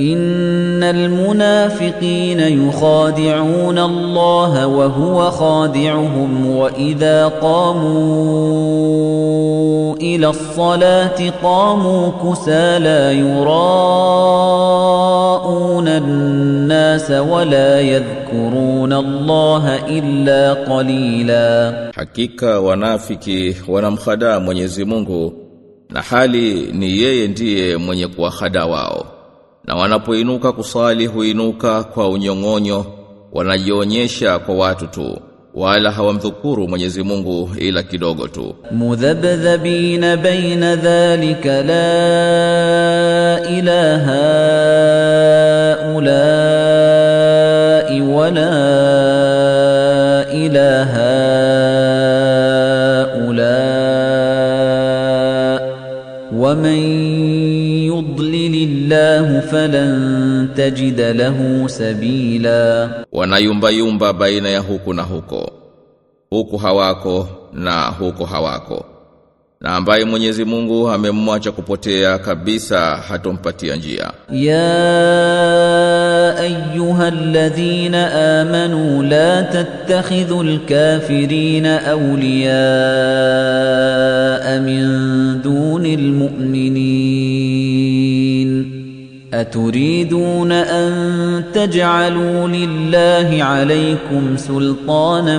إن المنافقين يخادعون الله وهو خادعهم وإذا قاموا إلى الصلاة قاموا كسى لا يراءون الناس ولا يذكرون الله إلا قليلا Hakika wanafiki wanamhadaa Mwenyezi Mungu na hali ni yeye ndiye. na wanapoinuka kusali huinuka kwa unyong'onyo wanajionyesha kwa watu tu wala hawamdhukuru Mwenyezi Mungu ila kidogo tu. Mudhabdhabina baina dhalika la ilaha ulai wala ilaha ulai waman الله فلن تجد له سبيلا Wanayumba-yumba baina ya huku na huko. Huku hawako na huko hawako. Na ambaye Mwenyezi Mungu amemwacha kupotea kabisa hatompatia njia. يا ايها الذين امنوا لا تتخذوا الكافرين اولياء من دون المؤمنين اتريدون ان تجعلوا لله عليكم سلطانا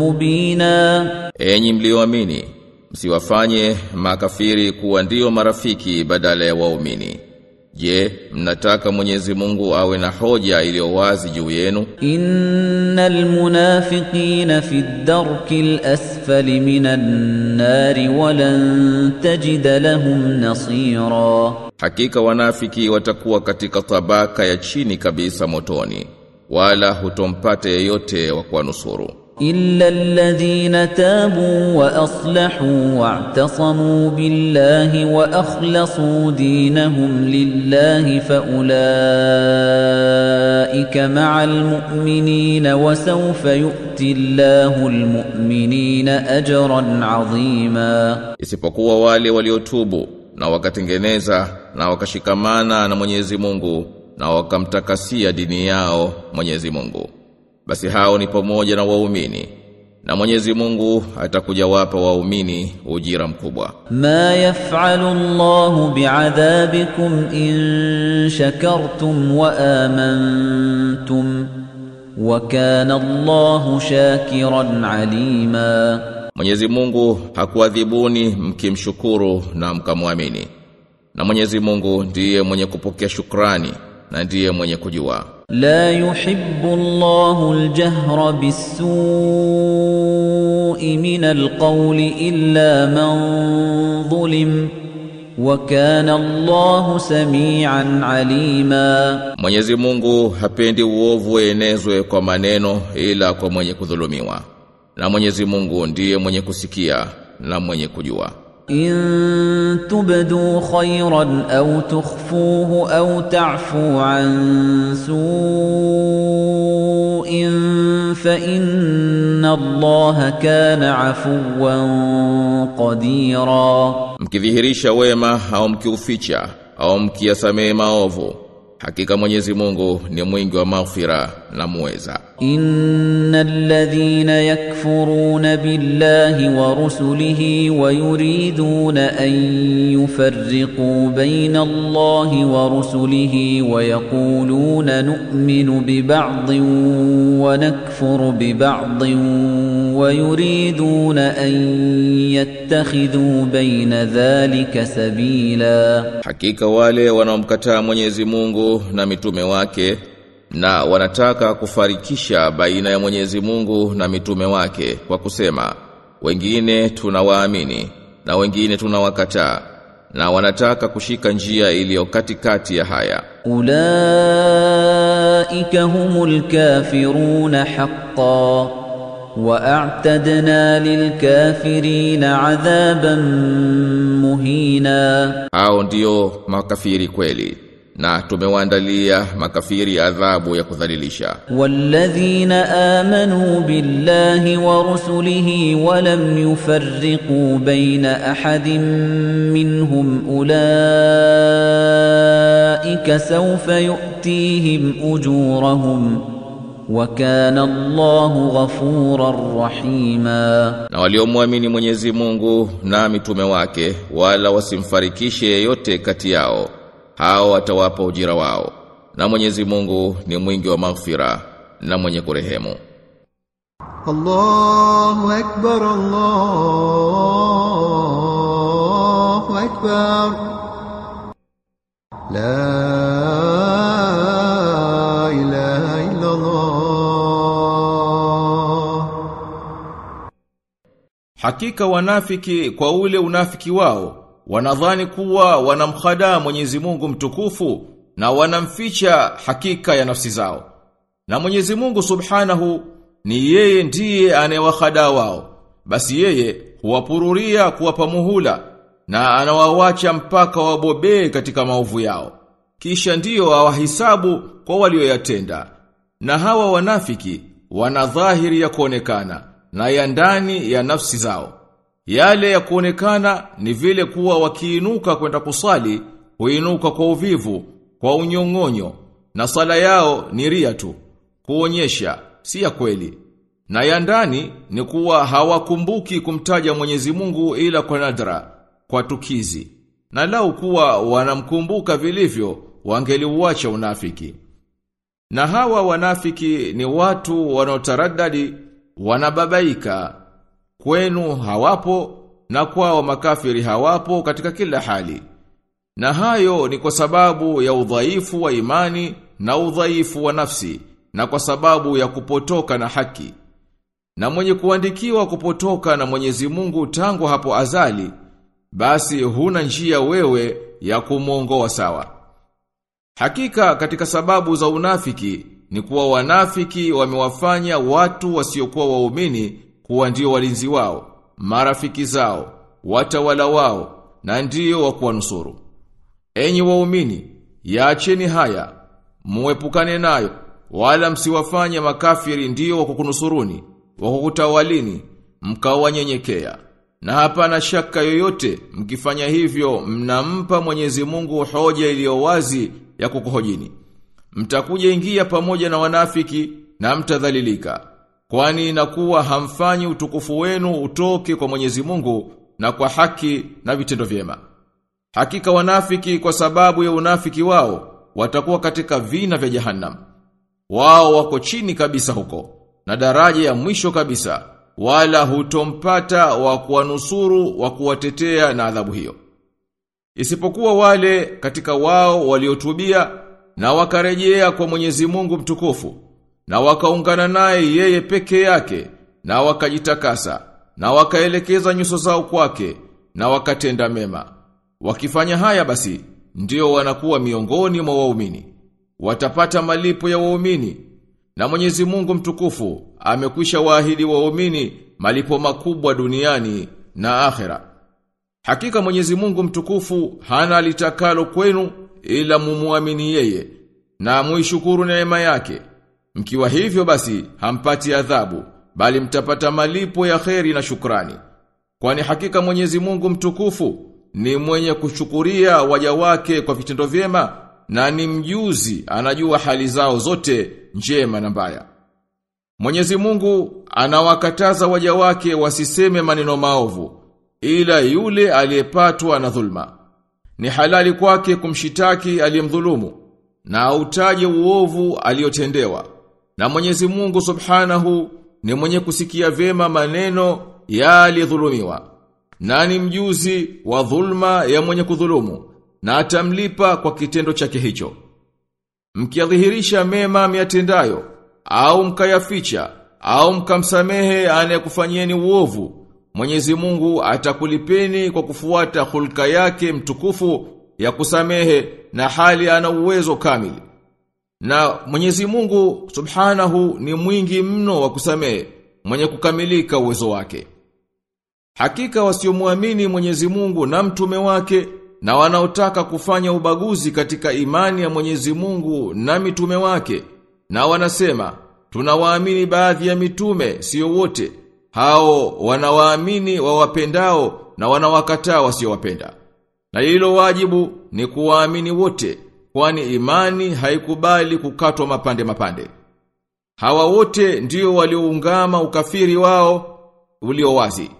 مبينا Enyi mlioamini, msiwafanye makafiri kuwa ndio marafiki badala ya waumini. Je, mnataka Mwenyezi Mungu awe na hoja iliyo wazi juu yenu? إن المنافقين في الدرك الأسفل من النار ولن تجد لهم نصيرا Hakika wanafiki watakuwa katika tabaka ya chini kabisa motoni wala hutompate yeyote wa kuwanusuru. Illa alladhina tabu wa aslahu wa'tasamu billahi wa akhlasu dinahum lillahi fa ulaika ma'al mu'minina wa sawfa yu'ti Allahu almu'minina ajran 'azima, isipokuwa wale waliotubu na wakatengeneza na wakashikamana na Mwenyezi Mungu na wakamtakasia dini yao Mwenyezi Mungu basi hao ni pamoja na waumini na Mwenyezi Mungu atakuja wapa waumini ujira mkubwa. Ma yaf'alu Allahu bi'adhabikum in shakartum wa amantum wa kana Allahu shakiran alima. Mwenyezi Mungu hakuadhibuni mkimshukuru na mkamwamini na Mwenyezi Mungu ndiye mwenye kupokea shukrani na ndiye mwenye kujua. La yuhibbu Allahu al-jahra bis-su'i min al-qawli illa man zulim wa kana Allahu samian alima. Mwenyezi Mungu hapendi uovu enezwe kwa maneno ila kwa mwenye kudhulumiwa. Na Mwenyezi Mungu ndiye mwenye kusikia na mwenye kujua. إن تبدوا خيرا أو تخفوه أو تعفوا عن سوء فإن الله كان عفوا قديرا. Mkidhihirisha wema au mkiuficha au mkiyasamehe maovu, Hakika Mwenyezi Mungu ni mwingi wa maghfira na muweza. Innal ladhina yakfuruna billahi wa rusulihi wa yuriduna an yufarriqu baina Allahi wa rusulihi wa yaquluna nu'minu bi ba'dhin wa nakfuru bi ba'dhin wa yuriduna an yattakhidhu baina dhalika sabila. Hakika wale wanaomkataa Mwenyezi Mungu Nuh na mitume wake na wanataka kufarikisha baina ya Mwenyezi Mungu na mitume wake kwa kusema wengine tunawaamini na wengine tunawakataa na wanataka kushika njia iliyo katikati ya haya. Ulaika humul kafiruna haqqan wa a'tadna adhaban muhina. Hao ndio makafiri kweli na tumewaandalia makafiri adhabu ya kudhalilisha. Walladhina amanu billahi wa rusulihi wa lam yufarriqu baina ahadin minhum ulaika sawfa yu'tihim ujurahum wa kana Allahu ghafurar rahima, na waliomwamini Mwenyezi Mungu na mitume wake wala wasimfarikishe yeyote kati yao hao watawapa ujira wao. Na Mwenyezi Mungu ni mwingi wa maghfira na mwenye kurehemu. Allahu akbar Allahu akbar. La ilaha illa Allah Hakika wanafiki kwa ule unafiki wao wanadhani kuwa wanamhadaa Mwenyezi Mungu mtukufu na wanamficha hakika ya nafsi zao. Na Mwenyezi Mungu Subhanahu ni yeye ndiye anayewahadaa wao. Basi yeye huwapururia kuwapa muhula na anawawacha mpaka wabobee katika maovu yao. Kisha ndiyo awahisabu kwa walioyatenda. Na hawa wanafiki wana dhahiri ya kuonekana na ya ndani ya nafsi zao. Yale ya kuonekana ni vile kuwa wakiinuka kwenda kusali, huinuka kwa uvivu, kwa unyong'onyo, na sala yao ni ria tu, kuonyesha, si ya kweli. Na ya ndani ni kuwa hawakumbuki kumtaja Mwenyezi Mungu ila kwa nadra, kwa tukizi. Na lau kuwa wanamkumbuka vilivyo, wangeliuacha unafiki. Na hawa wanafiki ni watu wanaotaradadi, wanababaika, kwenu hawapo na kwao makafiri hawapo katika kila hali. Na hayo ni kwa sababu ya udhaifu wa imani na udhaifu wa nafsi na kwa sababu ya kupotoka na haki. Na mwenye kuandikiwa kupotoka na Mwenyezi Mungu tangu hapo azali, basi huna njia wewe ya kumwongoa sawa. Hakika katika sababu za unafiki ni kuwa wanafiki wamewafanya watu wasiokuwa waumini kuwa ndio walinzi wao, marafiki zao, watawala wao na ndio wa kuwanusuru. Enyi waumini, yaacheni haya, muepukane nayo, wala msiwafanye makafiri ndio wa kukunusuruni, wa kukutawalini, mkawanyenyekea. Na hapana shaka yoyote, mkifanya hivyo mnampa Mwenyezi Mungu hoja iliyo wazi ya kukuhojini. Mtakuja ingia pamoja na wanafiki na mtadhalilika. Kwani inakuwa hamfanyi utukufu wenu utoke kwa Mwenyezi Mungu na kwa haki na vitendo vyema. Hakika wanafiki kwa sababu ya unafiki wao watakuwa katika vina vya jahannam. Wao wako chini kabisa huko na daraja ya mwisho kabisa wala hutompata wa kuwanusuru wa kuwatetea na adhabu hiyo. Isipokuwa wale katika wao waliotubia na wakarejea kwa Mwenyezi Mungu mtukufu na wakaungana naye yeye peke yake na wakajitakasa na wakaelekeza nyuso zao kwake na wakatenda mema. Wakifanya haya basi ndio wanakuwa miongoni mwa waumini. Watapata malipo ya waumini na Mwenyezi Mungu mtukufu amekwisha waahidi waumini malipo makubwa duniani na akhera. Hakika Mwenyezi Mungu mtukufu hana litakalo kwenu ila mumuamini yeye na muishukuru neema yake. Mkiwa hivyo basi hampati adhabu bali mtapata malipo ya kheri na shukrani. Kwani hakika Mwenyezi Mungu mtukufu ni mwenye kushukuria waja wake kwa vitendo vyema na ni mjuzi anajua hali zao zote njema na mbaya. Mwenyezi Mungu anawakataza waja wake wasiseme maneno maovu ila yule aliyepatwa na dhulma. Ni halali kwake kumshitaki aliyemdhulumu na autaje uovu aliyotendewa. Na Mwenyezi Mungu Subhanahu ni mwenye kusikia vyema maneno ya aliyedhulumiwa. Na ni mjuzi wa dhulma ya mwenye kudhulumu na atamlipa kwa kitendo chake hicho. Mkiadhihirisha mema miatendayo au mkayaficha au mkamsamehe anayekufanyieni uovu Mwenyezi Mungu atakulipeni kwa kufuata hulka yake mtukufu ya kusamehe na hali ana uwezo kamili. Na Mwenyezi Mungu Subhanahu ni mwingi mno wa kusamehe, mwenye kukamilika uwezo wake. Hakika wasiomwamini Mwenyezi Mungu na mtume wake na wanaotaka kufanya ubaguzi katika imani ya Mwenyezi Mungu na mitume wake na wanasema tunawaamini baadhi ya mitume sio wote. Hao wanawaamini wawapendao na wanawakataa wasiowapenda. Na hilo wajibu ni kuwaamini wote kwani imani haikubali kukatwa mapande mapande hawa wote ndio walioungama ukafiri wao ulio wazi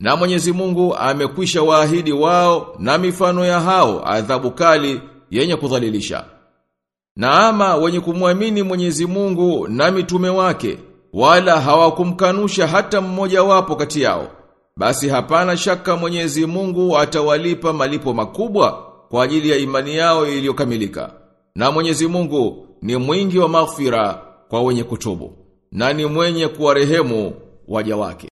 na Mwenyezi Mungu amekwisha waahidi wao na mifano ya hao adhabu kali yenye kudhalilisha. Na ama wenye kumwamini Mwenyezi Mungu na mitume wake wala hawakumkanusha hata mmoja wapo kati yao. Basi hapana shaka Mwenyezi Mungu atawalipa malipo makubwa kwa ajili ya imani yao iliyokamilika. Na Mwenyezi Mungu ni mwingi wa maghfira kwa wenye kutubu na ni mwenye kuwarehemu waja wake.